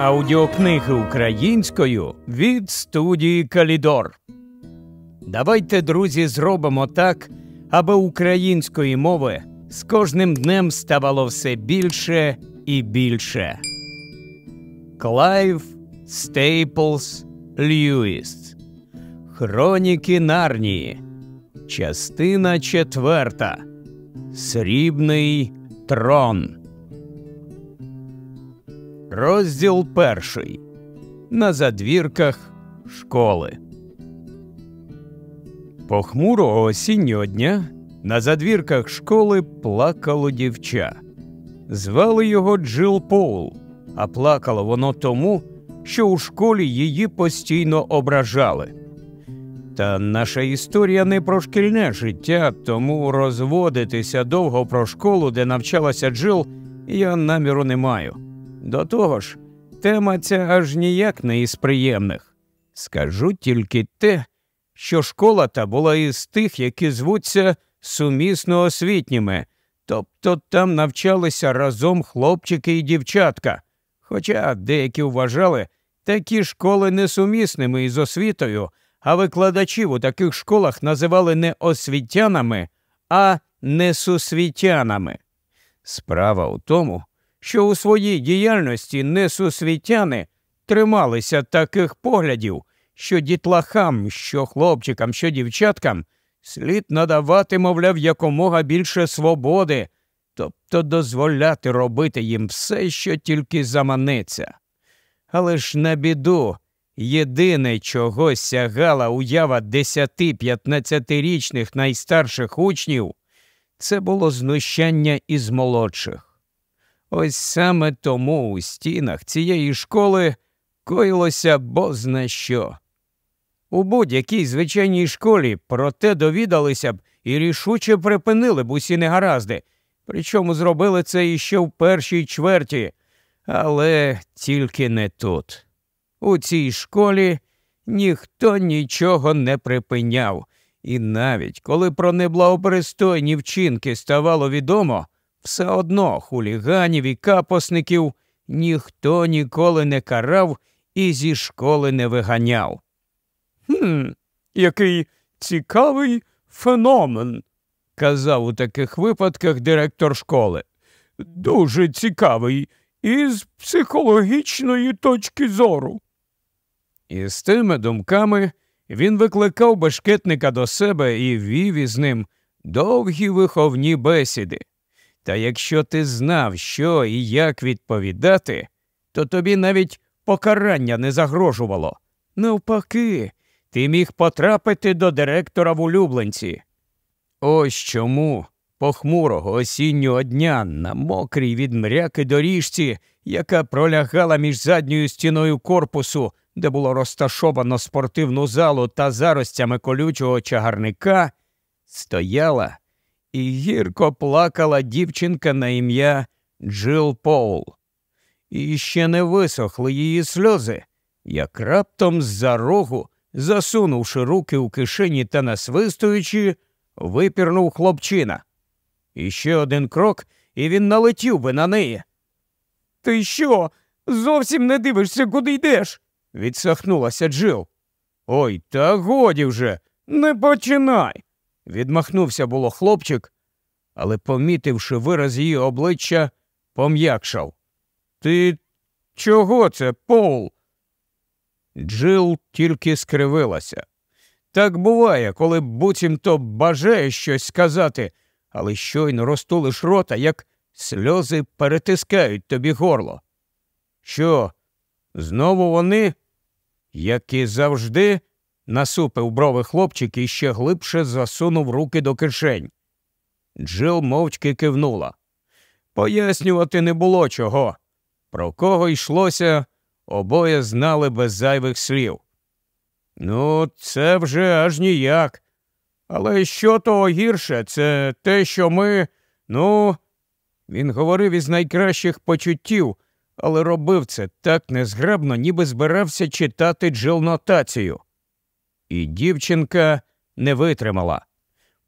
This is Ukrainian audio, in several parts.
Аудіокниги українською від студії Калідор. Давайте, друзі, зробимо так, аби української мови з кожним днем ставало все більше і більше. Клайв Стейплс Льюіс. Хроніки Нарнії. Частина четверта. Срібний трон. Розділ перший. На задвірках школи. Похмурого осіннього дня на задвірках школи плакало дівча. Звали його Джил Поул, а плакало воно тому, що у школі її постійно ображали. Та наша історія не про шкільне життя, тому розводитися довго про школу, де навчалася Джил, я наміру не маю. До того ж, тема ця аж ніяк не із приємних. Скажу тільки те, що школа та була із тих, які звуться сумісно освітніми, тобто там навчалися разом хлопчики і дівчатка. Хоча деякі вважали такі школи несумісними із освітою, а викладачів у таких школах називали не освітянами, а несусвітянами. Справа у тому, що у своїй діяльності несусвітяни трималися таких поглядів, що дітлахам, що хлопчикам, що дівчаткам слід надавати, мовляв, якомога більше свободи, тобто дозволяти робити їм все, що тільки заманеться. Але ж на біду, єдине, чого сягала уява 10-15-річних найстарших учнів, це було знущання із молодших. Ось саме тому у стінах цієї школи коїлося бозна що. У будь-якій звичайній школі про те довідалися б і рішуче припинили б усі негаразди, причому зробили це іще в першій чверті, але тільки не тут. У цій школі ніхто нічого не припиняв, і навіть коли про неблагопристойні вчинки ставало відомо, все одно хуліганів і капосників ніхто ніколи не карав і зі школи не виганяв. «Хм, Який цікавий феномен, казав у таких випадках директор школи. Дуже цікавий із психологічної точки зору. І з тими думками він викликав бешкетника до себе і вів із ним довгі виховні бесіди. Та якщо ти знав, що і як відповідати, то тобі навіть покарання не загрожувало. Навпаки, ти міг потрапити до директора в улюбленці. Ось чому похмурого осіннього дня на мокрій від мряки доріжці, яка пролягала між задньою стіною корпусу, де було розташовано спортивну залу та заростями колючого чагарника, стояла і гірко плакала дівчинка на ім'я Джил Поул. І ще не висохли її сльози, як раптом з-за рогу, засунувши руки у кишені та насвистуючи, випірнув хлопчина. І ще один крок, і він налетів би на неї. Ти що? Зовсім не дивишся, куди йдеш? відсахнулася Джил. Ой, та годі вже, не починай відмахнувся було хлопчик, але, помітивши вираз її обличчя, пом'якшав. Ти чого це, Пол? Джил тільки скривилася. Так буває, коли буцімто бажаєш щось сказати, але щойно розтулиш рота, як сльози перетискають тобі горло. Що, знову вони, як і завжди, насупив брови хлопчик і ще глибше засунув руки до кишень. Джил мовчки кивнула. Пояснювати не було чого. Про кого йшлося, обоє знали без зайвих слів. Ну, це вже аж ніяк. Але що того гірше, це те, що ми, ну, він говорив із найкращих почуттів, але робив це так незграбно, ніби збирався читати джил нотацію. І дівчинка не витримала.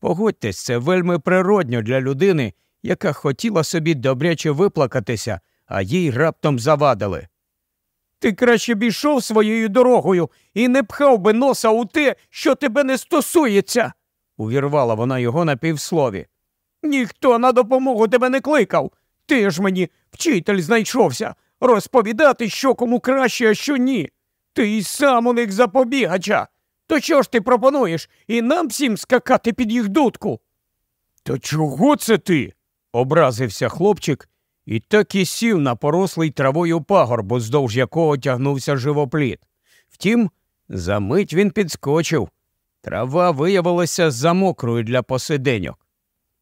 Погодьтесь, це вельми природньо для людини, яка хотіла собі добряче виплакатися, а їй раптом завадили. Ти краще б ішов своєю дорогою і не пхав би носа у те, що тебе не стосується, увірвала вона його на півслові. Ніхто на допомогу тебе не кликав. Ти ж мені, вчитель, знайшовся, розповідати, що кому краще, а що ні. Ти й сам у них запобігача. То що ж ти пропонуєш і нам всім скакати під їх дудку? То чого це ти? образився хлопчик і так і сів на порослий травою пагорб, уздовж якого тягнувся живопліт. Втім, за мить він підскочив. Трава виявилася замокрою для посиденьок.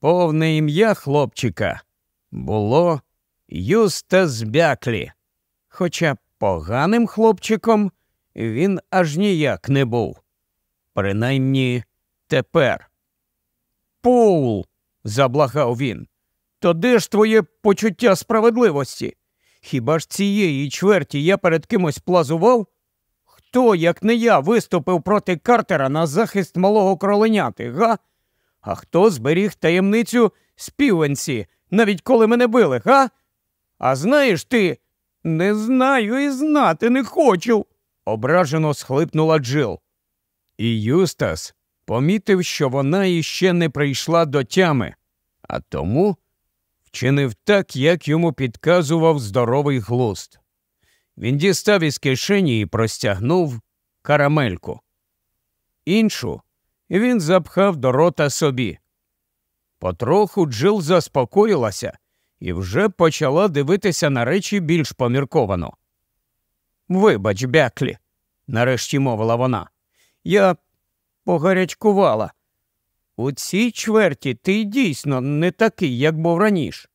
Повне ім'я хлопчика було Юстас Бяклі, хоча поганим хлопчиком він аж ніяк не був. Принаймні тепер. Поул, заблагав він, то де ж твоє почуття справедливості? Хіба ж цієї чверті я перед кимось плазував? Хто, як не я, виступив проти Картера на захист малого кроленяти, га? А хто зберіг таємницю співанці, навіть коли мене били, га? А знаєш ти, не знаю і знати не хочу, ображено схлипнула Джил. І Юстас помітив, що вона іще не прийшла до тями, а тому вчинив так, як йому підказував здоровий глуст. Він дістав із кишені і простягнув карамельку. Іншу він запхав до рота собі. Потроху Джил заспокоїлася і вже почала дивитися на речі більш помірковано. Вибач, бяклі, нарешті мовила вона. Я погарячкувала. У цій чверті ти дійсно не такий, як був раніше.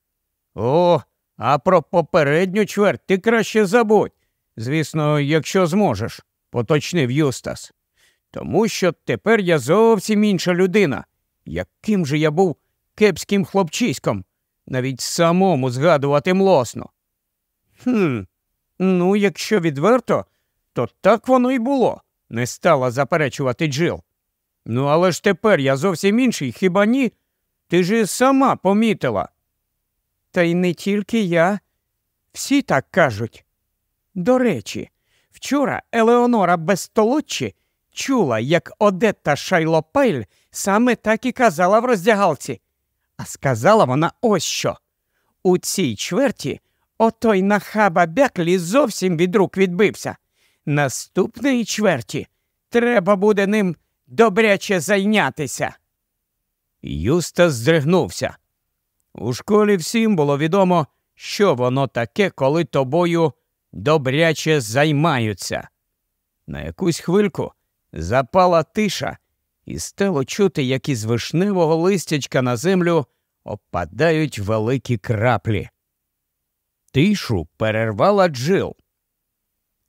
О, а про попередню чверть ти краще забудь. Звісно, якщо зможеш, поточнив Юстас. Тому що тепер я зовсім інша людина. Яким же я був кепським хлопчиськом, навіть самому згадувати млосно. Хм, ну, якщо відверто, то так воно й було, не стала заперечувати Джил. Ну, але ж тепер я зовсім інший, хіба ні? Ти ж сама помітила. Та й не тільки я. Всі так кажуть. До речі, вчора Елеонора Безтолоччі чула, як Одетта Шайлопайль саме так і казала в роздягалці. А сказала вона ось що. У цій чверті отой нахаба бяклі зовсім від рук відбився. Наступної чверті треба буде ним добряче зайнятися. Юстас здригнувся. У школі всім було відомо, що воно таке, коли тобою добряче займаються. На якусь хвильку запала тиша, і стало чути, як із вишневого листячка на землю опадають великі краплі. Тишу перервала Джил.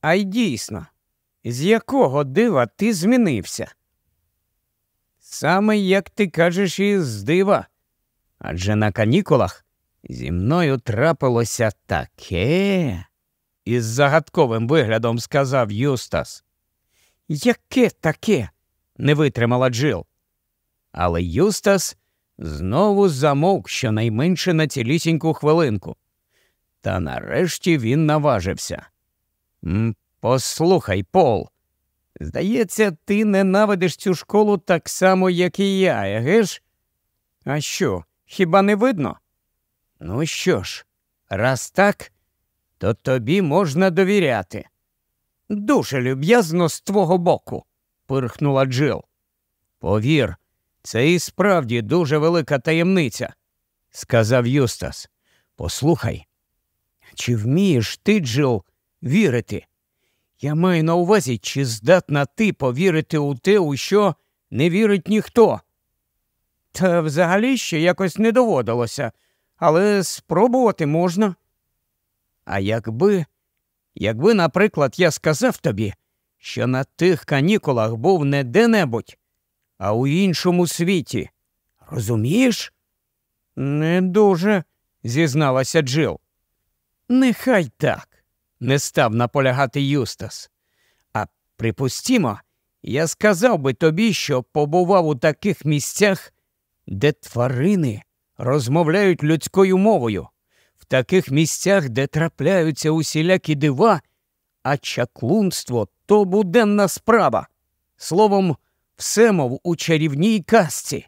А й дійсно, з якого дива ти змінився? Саме як ти кажеш, із дива. Адже на канікулах зі мною трапилося таке, із загадковим виглядом сказав Юстас. Яке таке? не витримала Джил. Але Юстас знову замовк щонайменше на цілісіньку хвилинку. Та нарешті він наважився. Послухай, Пол, здається, ти ненавидиш цю школу так само, як і я, еге ж? А що, хіба не видно? Ну що ж, раз так, то тобі можна довіряти. Дуже люб'язно з твого боку, пирхнула Джил. Повір, це і справді дуже велика таємниця, сказав Юстас. Послухай, чи вмієш ти, Джил, вірити? Я маю на увазі, чи здатна ти повірити у те, у що не вірить ніхто. Та взагалі ще якось не доводилося, але спробувати можна. А якби, якби, наприклад, я сказав тобі, що на тих канікулах був не де-небудь, а у іншому світі, розумієш? Не дуже, зізналася Джил. Нехай так, не став наполягати Юстас. А припустімо, я сказав би тобі, що побував у таких місцях, де тварини розмовляють людською мовою, в таких місцях, де трапляються усілякі дива, а чаклунство то буденна справа. Словом, все мов у чарівній казці.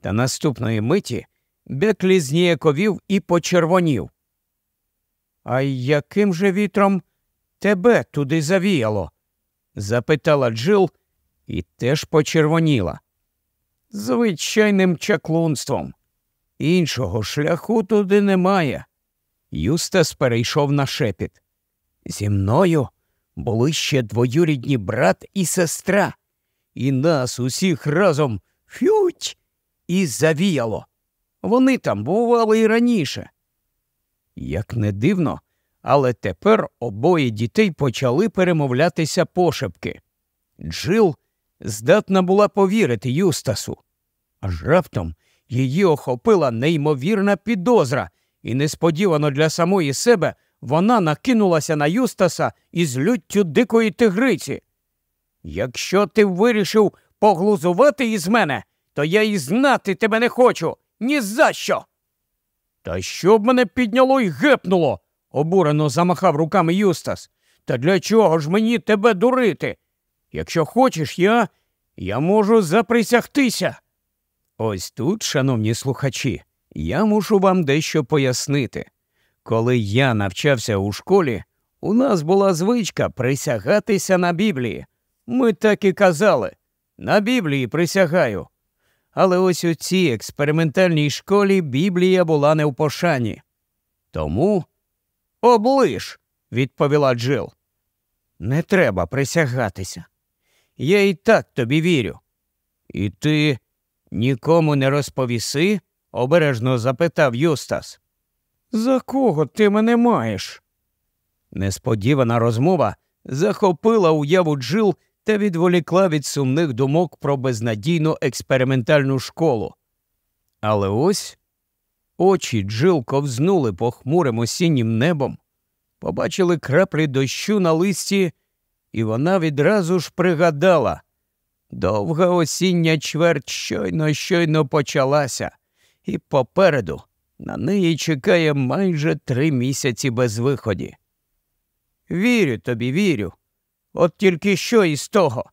Та наступної миті Беклі зніяковів і почервонів. А яким же вітром тебе туди завіяло? запитала Джил і теж почервоніла. Звичайним чаклунством. Іншого шляху туди немає. Юстас перейшов на шепіт. Зі мною були ще двоюрідні брат і сестра, і нас усіх разом фють і завіяло. Вони там бували і раніше. Як не дивно, але тепер обоє дітей почали перемовлятися пошепки. Джил здатна була повірити Юстасу. Аж раптом її охопила неймовірна підозра, і несподівано для самої себе вона накинулася на Юстаса із люттю дикої тигриці. Якщо ти вирішив поглузувати із мене, то я і знати тебе не хочу. Ні за що. Та що б мене підняло й гепнуло, обурено замахав руками Юстас. Та для чого ж мені тебе дурити? Якщо хочеш, я я можу заприсягтися. Ось тут, шановні слухачі, я мушу вам дещо пояснити. Коли я навчався у школі, у нас була звичка присягатися на Біблії. Ми так і казали на Біблії присягаю. Але ось у цій експериментальній школі Біблія була не в пошані. Тому оближ, відповіла Джил. Не треба присягатися. Я і так тобі вірю. І ти нікому не розповіси? обережно запитав Юстас. За кого ти мене маєш? Несподівана розмова захопила уяву Джил та відволікла від сумних думок про безнадійну експериментальну школу. Але ось очі Джил ковзнули похмурим осіннім небом, побачили краплі дощу на листі, і вона відразу ж пригадала довга осіння чверть щойно щойно почалася, і попереду на неї чекає майже три місяці без виході. Вірю тобі, вірю, От тільки що із того.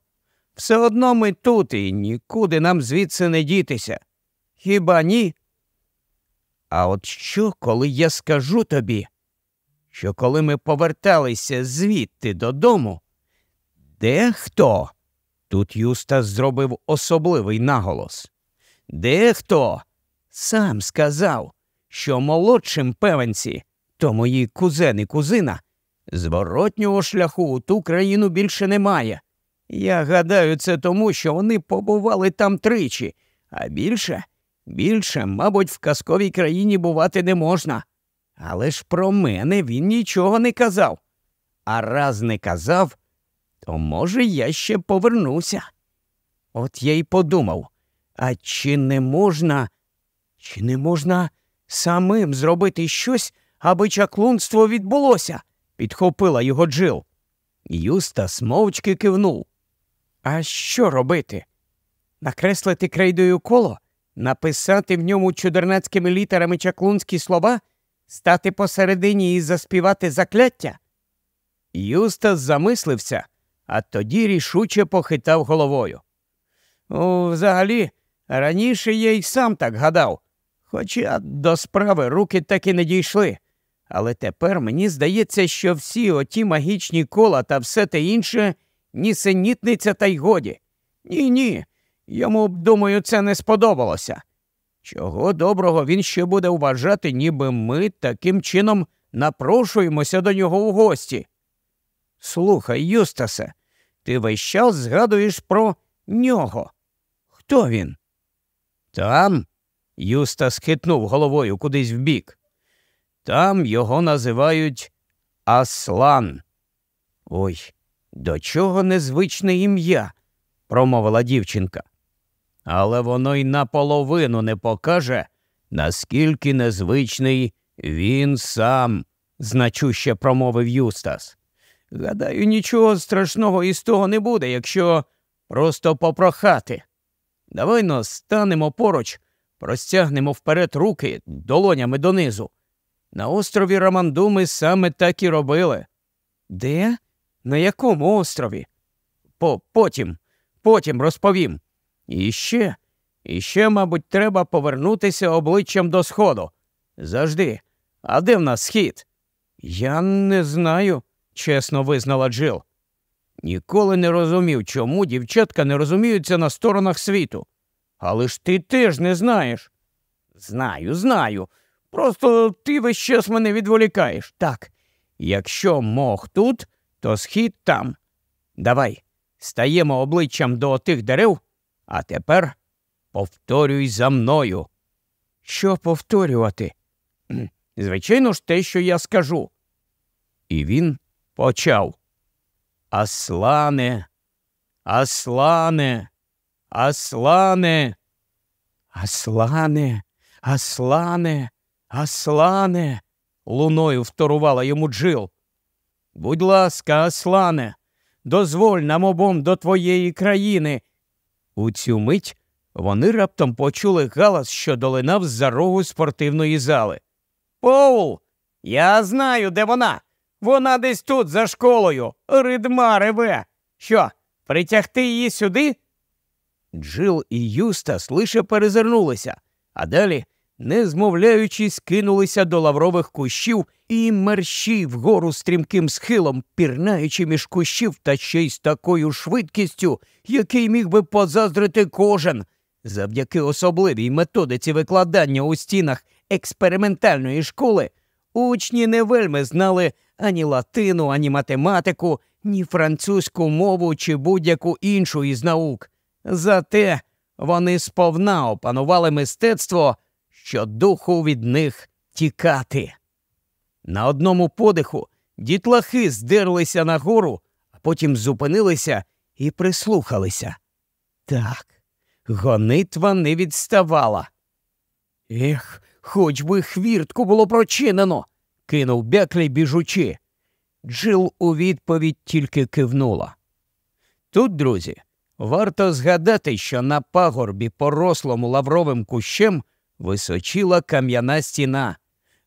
Все одно ми тут і нікуди нам звідси не дітися. Хіба ні? А от що, коли я скажу тобі, що коли ми поверталися звідти додому, дехто, тут Юстас зробив особливий наголос, дехто сам сказав, що молодшим певенці, то мої кузен і кузина, Зворотнього шляху у ту країну більше немає. Я гадаю, це тому, що вони побували там тричі, а більше, більше, мабуть, в казковій країні бувати не можна. Але ж про мене він нічого не казав. А раз не казав, то, може, я ще повернуся. От я й подумав, а чи не можна, чи не можна самим зробити щось, аби чаклунство відбулося? Підхопила його Джил. Юстас мовчки кивнув. А що робити? Накреслити крейдою коло, написати в ньому чудернацькими літерами чаклунські слова, стати посередині і заспівати закляття? Юстас замислився, а тоді рішуче похитав головою. «О, Взагалі, раніше я й сам так гадав, хоча до справи руки так і не дійшли. Але тепер мені здається, що всі оті магічні кола та все те інше нісенітниця та й годі. Ні, ні. Йому, думаю, це не сподобалося. Чого доброго він ще буде вважати, ніби ми таким чином напрошуємося до нього у гості. Слухай, Юстасе, ти весь час згадуєш про нього. Хто він? Там. Юстас хитнув головою кудись вбік. Там його називають Аслан. Ой, до чого незвичне ім'я, промовила дівчинка. Але воно й наполовину не покаже, наскільки незвичний він сам, значуще промовив Юстас. Гадаю, нічого страшного із того не буде, якщо просто попрохати. Давай но станемо поруч, простягнемо вперед руки долонями донизу. На острові Романдуми саме так і робили. Де? На якому острові? По Потім, потім розповім. І ще, і ще, мабуть, треба повернутися обличчям до сходу. Завжди. А де в нас схід? Я не знаю, чесно визнала Джил. Ніколи не розумів, чому дівчатка не розуміються на сторонах світу. Але ж ти теж не знаєш. Знаю, знаю. Просто ти весь час мене відволікаєш. Так, якщо мох тут, то схід там. Давай, стаємо обличчям до тих дерев, а тепер повторюй за мною. Що повторювати? Звичайно ж, те, що я скажу. І він почав. Аслане, Аслане, Аслане, Аслане, Аслане, Аслане, луною вторувала йому Джил. Будь ласка, Аслане, дозволь нам обом до твоєї країни. У цю мить вони раптом почули галас, що долинав з за рогу спортивної зали. Поул, я знаю, де вона. Вона десь тут, за школою, ридма реве. Що, притягти її сюди? Джил і Юстас лише перезирнулися, а далі, не змовляючись, кинулися до лаврових кущів і мерщі вгору стрімким схилом, пірнаючи між кущів та ще й з такою швидкістю, який міг би позаздрити кожен. Завдяки особливій методиці викладання у стінах експериментальної школи, учні не вельми знали ані латину, ані математику, ні французьку мову чи будь-яку іншу із наук. Зате вони сповна опанували мистецтво, що духу від них тікати. На одному подиху дітлахи здерлися нагору, а потім зупинилися і прислухалися. Так, гонитва не відставала. Ех, хоч би хвіртку було прочинено, кинув бяклій біжучи. Джил у відповідь тільки кивнула. Тут, друзі, варто згадати, що на пагорбі, порослому лавровим кущем, височила кам'яна стіна.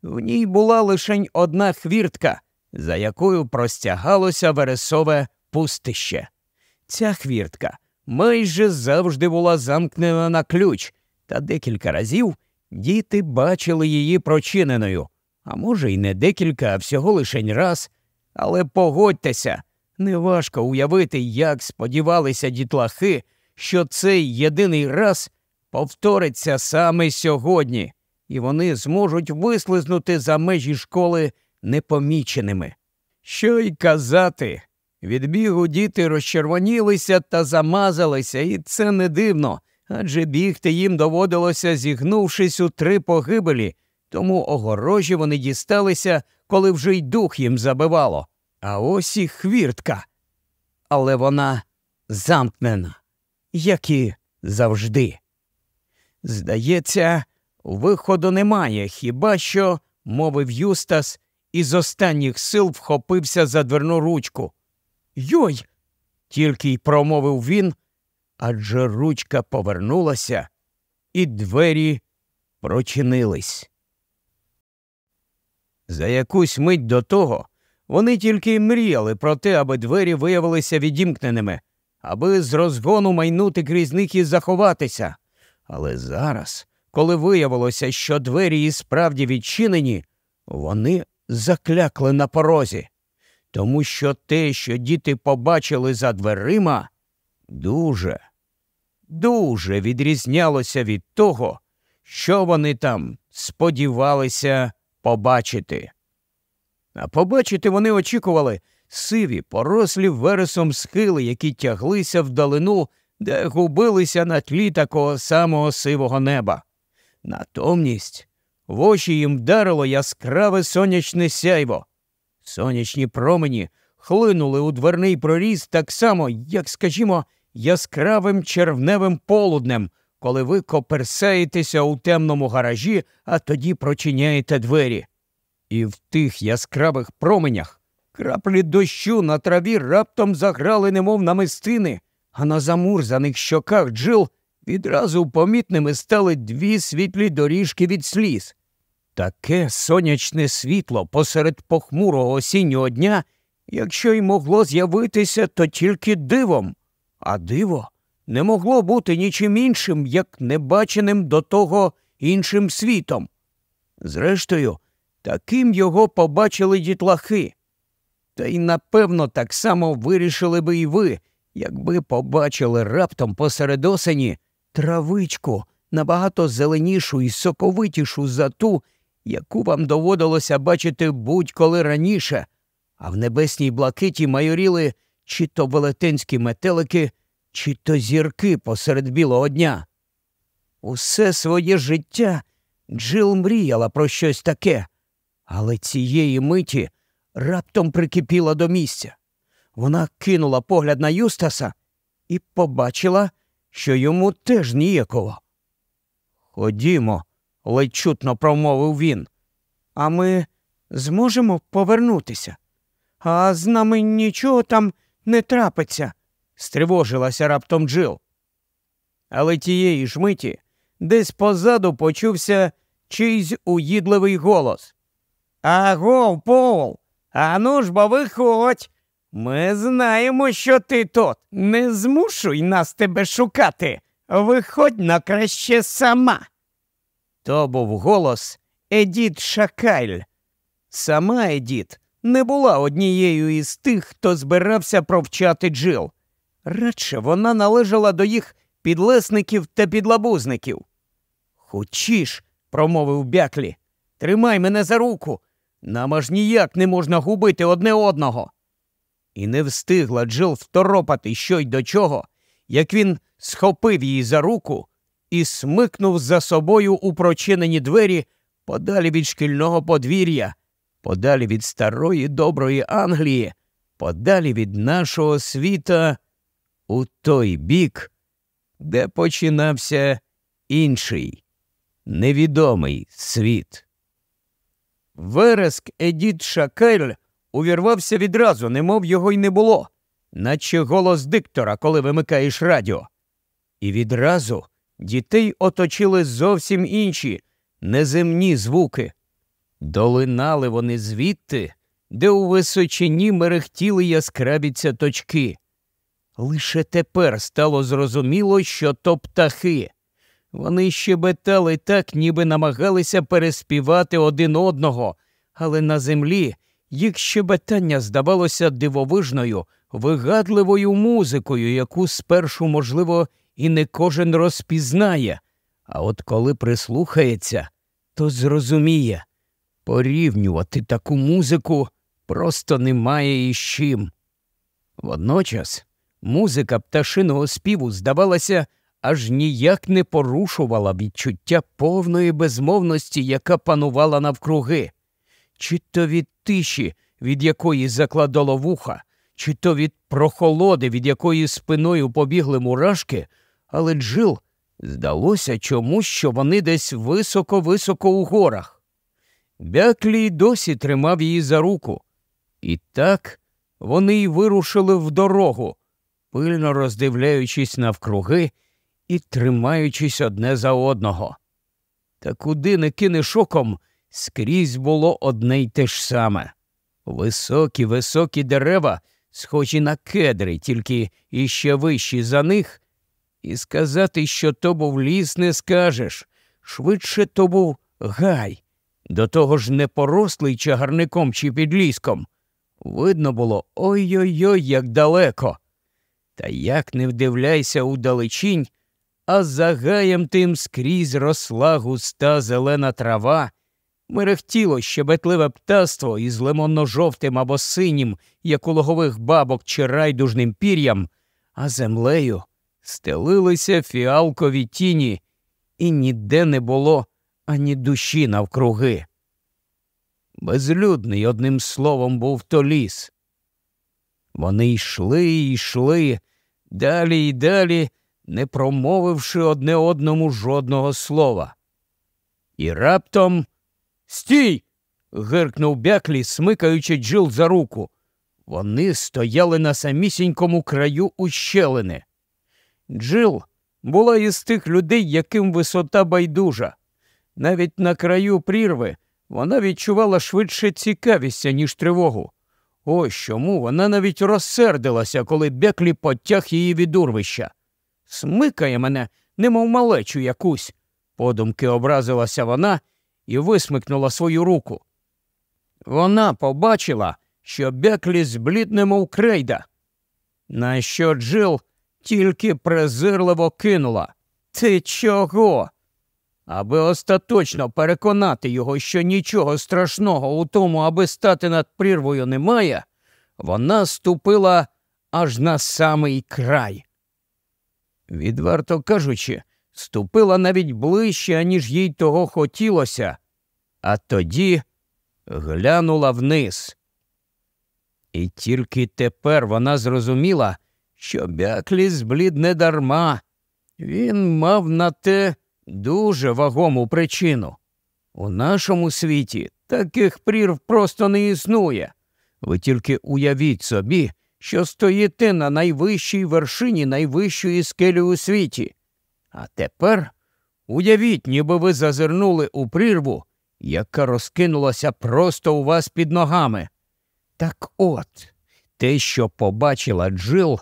В ній була лише одна хвіртка, за якою простягалося вересове пустище. Ця хвіртка майже завжди була замкнена на ключ, та декілька разів діти бачили її прочиненою, а може, й не декілька, а всього лишень раз. Але погодьтеся, неважко уявити, як сподівалися дітлахи, що цей єдиний раз повториться саме сьогодні, і вони зможуть вислизнути за межі школи непоміченими. Що й казати, від бігу діти розчервонілися та замазалися, і це не дивно, адже бігти їм доводилося, зігнувшись у три погибелі, тому огорожі вони дісталися, коли вже й дух їм забивало. А ось і хвіртка. Але вона замкнена, як і завжди. Здається, виходу немає, хіба що, мовив Юстас, і з останніх сил вхопився за дверну ручку. Йой! тільки й промовив він, адже ручка повернулася, і двері прочинились. За якусь мить до того вони тільки й мріяли про те, аби двері виявилися відімкненими, аби з розгону майнути крізь них і заховатися. Але зараз, коли виявилося, що двері і справді відчинені, вони заклякли на порозі, тому що те, що діти побачили за дверима, дуже, дуже відрізнялося від того, що вони там сподівалися побачити. А побачити вони очікували сиві, порослі вересом схили, які тяглися вдалину, де губилися на тлі такого самого сивого неба. Натомність в очі їм вдарило яскраве сонячне сяйво. Сонячні промені хлинули у дверний проріз так само, як, скажімо, яскравим червневим полуднем, коли ви коперсаєтеся у темному гаражі, а тоді прочиняєте двері. І в тих яскравих променях краплі дощу на траві раптом заграли, немов намистини, а на замурзаних щоках джил відразу помітними стали дві світлі доріжки від сліз. Таке сонячне світло посеред похмурого осіннього дня Якщо й могло з'явитися, то тільки дивом, а диво не могло бути нічим іншим, як небаченим до того іншим світом. Зрештою, таким його побачили дітлахи. Та й напевно так само вирішили би і ви, якби побачили раптом посеред осені травичку набагато зеленішу і соковитішу за ту, яку вам доводилося бачити будь-коли раніше, а в небесній блакиті майоріли чи то велетенські метелики, чи то зірки посеред білого дня. Усе своє життя Джил мріяла про щось таке, але цієї миті раптом прикипіла до місця. Вона кинула погляд на Юстаса і побачила, що йому теж ніяково. Ходімо, ледь чутно промовив він. А ми зможемо повернутися. А з нами нічого там не трапиться, стривожилася раптом Джил. Але тієї ж миті десь позаду почувся чийсь уїдливий голос. Аго, Пол, ану ж бо виходь. Ми знаємо, що ти тут. Не змушуй нас тебе шукати. Виходь на краще сама. То був голос Едіт Шакайль. Сама Едіт не була однією із тих, хто збирався провчати Джил. Радше вона належала до їх підлесників та підлабузників. Хочіш, промовив бяклі, тримай мене за руку. Нам аж ніяк не можна губити одне одного. І не встигла Джил второпати що й до чого, як він схопив її за руку і смикнув за собою у прочинені двері подалі від шкільного подвір'я, подалі від старої доброї Англії, подалі від нашого світа у той бік, де починався інший невідомий світ. Вереск Едіт Шакель увірвався відразу, немов його й не було, наче голос диктора, коли вимикаєш радіо. І відразу дітей оточили зовсім інші неземні звуки. Долинали вони звідти, де у височині мерехтіли яскраві точки. Лише тепер стало зрозуміло, що то птахи. Вони щебетали так, ніби намагалися переспівати один одного, але на землі їх щебетання здавалося дивовижною, вигадливою музикою, яку спершу, можливо, і не кожен розпізнає. А от коли прислухається, то зрозуміє порівнювати таку музику просто немає із чим. Водночас музика пташиного співу здавалася аж ніяк не порушувала відчуття повної безмовності, яка панувала навкруги, чи то від тиші, від якої закладало вуха, чи то від прохолоди, від якої спиною побігли мурашки, але Джил здалося чомусь, що вони десь високо-високо у горах. Бяклі досі тримав її за руку. І так вони й вирушили в дорогу, пильно роздивляючись навкруги і тримаючись одне за одного. Та куди не кинеш оком, скрізь було одне й те ж саме. Високі, високі дерева, схожі на кедри, тільки іще вищі за них, і сказати, що то був ліс, не скажеш. Швидше то був гай, до того ж не порослий чагарником чи підліском. Видно було ой-ой-ой, як далеко. Та як не вдивляйся у далечінь, а за гаєм тим скрізь росла густа зелена трава, мерехтіло щебетливе птаство із лимонно-жовтим або синім, як у логових бабок чи райдужним пір'ям, а землею стелилися фіалкові тіні, і ніде не було ані душі навкруги. Безлюдний, одним словом, був то ліс. Вони йшли і йшли далі й далі, не промовивши одне одному жодного слова. І раптом стій. гиркнув бяклі, смикаючи Джил за руку. Вони стояли на самісінькому краю ущелини. Джил була із тих людей, яким висота байдужа. Навіть на краю прірви вона відчувала швидше цікавість, ніж тривогу. Ось чому вона навіть розсердилася, коли Беклі потяг її від урвища. Смикає мене, немов малечу якусь. Подумки образилася вона і висмикнула свою руку. Вона побачила, що Беклі зблід немов крейда. На що Джил тільки презирливо кинула. Ти чого? Аби остаточно переконати його, що нічого страшного у тому, аби стати над прірвою немає, вона ступила аж на самий край. Відверто кажучи, ступила навіть ближче, аніж їй того хотілося, а тоді глянула вниз. І тільки тепер вона зрозуміла, що Бяклі зблід не дарма. Він мав на те дуже вагому причину. У нашому світі таких прірв просто не існує. Ви тільки уявіть собі, що стоїте на найвищій вершині найвищої скелі у світі. А тепер уявіть, ніби ви зазирнули у прірву, яка розкинулася просто у вас під ногами. Так от, те, що побачила Джил,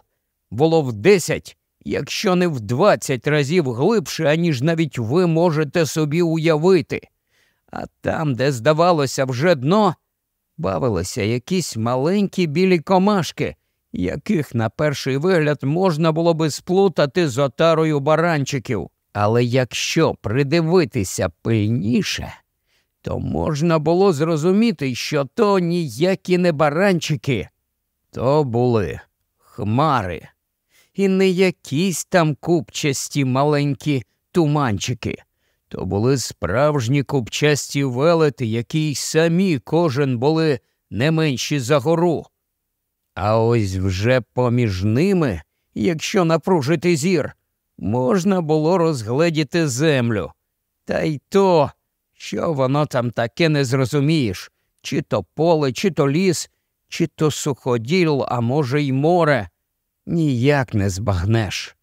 було в десять, якщо не в двадцять разів глибше, аніж навіть ви можете собі уявити. А там, де здавалося вже дно, бавилися якісь маленькі білі комашки, яких на перший вигляд можна було би сплутати з отарою баранчиків. Але якщо придивитися пильніше, то можна було зрозуміти, що то ніякі не баранчики, то були хмари, і не якісь там купчасті маленькі туманчики. То були справжні купчасті велети, які й самі кожен були не менші за гору. А ось вже поміж ними, якщо напружити зір, можна було розгледіти землю. Та й то, що воно там таке не зрозумієш, чи то поле, чи то ліс, чи то суходіл, а може, й море, ніяк не збагнеш.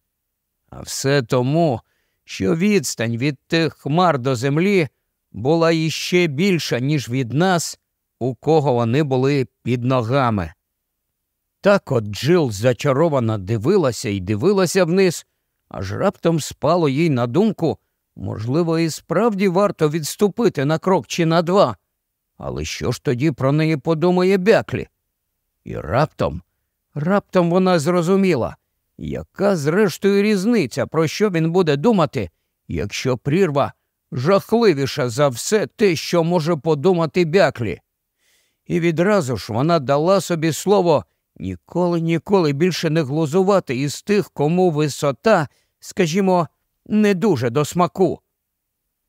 А все тому, що відстань від тих хмар до землі була іще більша, ніж від нас, у кого вони були під ногами. Так от Джил зачаровано дивилася і дивилася вниз, аж раптом спало їй на думку, можливо, і справді варто відступити на крок чи на два. Але що ж тоді про неї подумає Бяклі? І раптом, раптом вона зрозуміла, яка зрештою різниця, про що він буде думати, якщо прірва жахливіша за все те, що може подумати Бяклі. І відразу ж вона дала собі слово ніколи, ніколи більше не глузувати із тих, кому висота, скажімо, не дуже до смаку.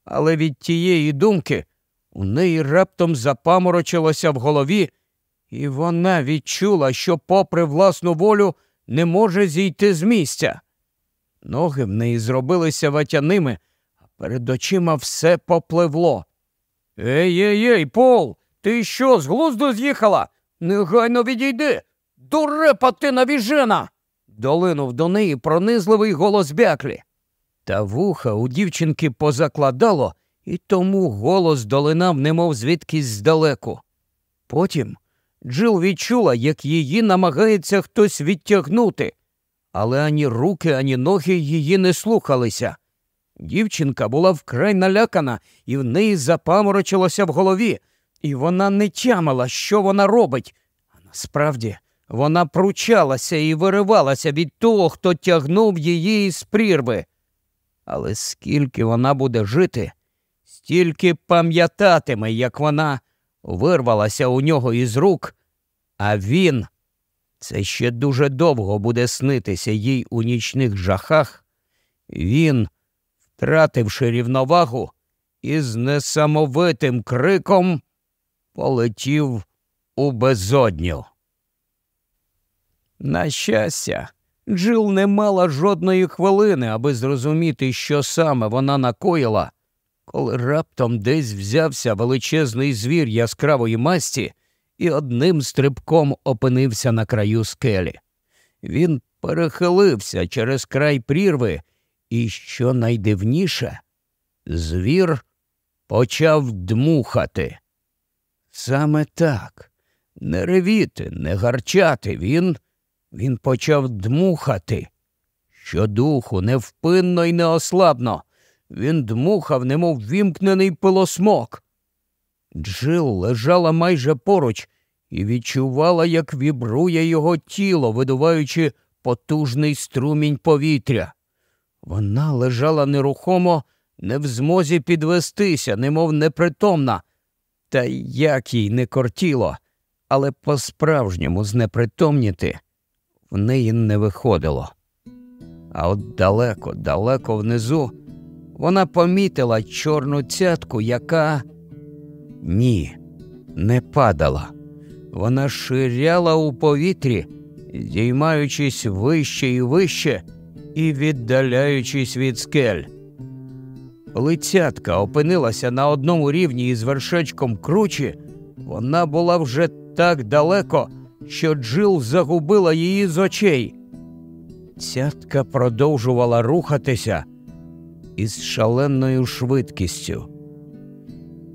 Але від тієї думки у неї раптом запаморочилося в голові, і вона відчула, що, попри власну волю, не може зійти з місця. Ноги в неї зробилися ватяними, а перед очима все попливло. Ей ей ей, Пол, ти що, з глузду з'їхала? Негайно відійди. Дурепа ти навіжена. долинув до неї пронизливий голос бяклі. Та вуха у дівчинки позакладало, і тому голос долинав, немов звідкись здалеку. Потім Джил відчула, як її намагається хтось відтягнути, але ані руки, ані ноги її не слухалися. Дівчинка була вкрай налякана, і в неї запаморочилося в голові, і вона не тямила, що вона робить. А насправді вона пручалася і виривалася від того, хто тягнув її із прірви. Але скільки вона буде жити, стільки пам'ятатиме, як вона вирвалася у нього із рук, а він це ще дуже довго буде снитися їй у нічних жахах. Він, втративши рівновагу, із несамовитим криком полетів у безодню. На щастя, Джил не мала жодної хвилини, аби зрозуміти, що саме вона накоїла, коли раптом десь взявся величезний звір яскравої масті і одним стрибком опинився на краю скелі. Він перехилився через край прірви, і, що найдивніше, звір почав дмухати. Саме так, Не ревіти, не гарчати. Він він почав дмухати. Щодуху, невпинно й неослабно. Він дмухав, немов вімкнений пилосмок. Джил лежала майже поруч і відчувала, як вібрує його тіло, видуваючи потужний струмінь повітря. Вона лежала нерухомо, не в змозі підвестися, немов непритомна. Та як їй не кортіло, але по-справжньому знепритомніти в неї не виходило. А от далеко, далеко внизу вона помітила чорну цятку, яка ні, не падала. Вона ширяла у повітрі, здіймаючись вище і вище і віддаляючись від скель. Лицятка опинилася на одному рівні із вершечком кручі, вона була вже так далеко, що Джил загубила її з очей. Цятка продовжувала рухатися із шаленою швидкістю.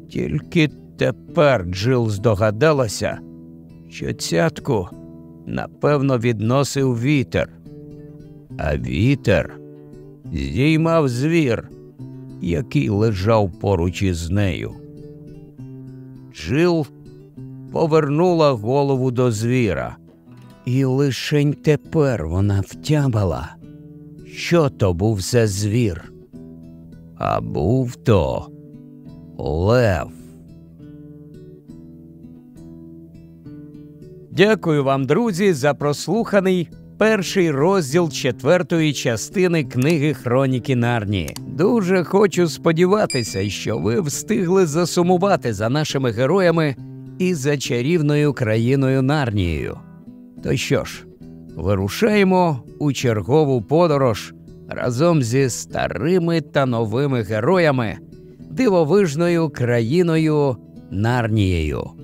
Тільки тепер Джил здогадалася, що цятку напевно відносив вітер, а вітер здіймав звір, який лежав поруч із нею. Джил повернула голову до звіра, і лишень тепер вона втямила, що то був за звір, а був то лев. Дякую вам, друзі, за прослуханий перший розділ четвертої частини книги Хроніки Нарнії. Дуже хочу сподіватися, що ви встигли засумувати за нашими героями і за чарівною країною Нарнією. То що ж, вирушаємо у чергову подорож разом зі старими та новими героями, дивовижною країною Нарнією.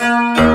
Música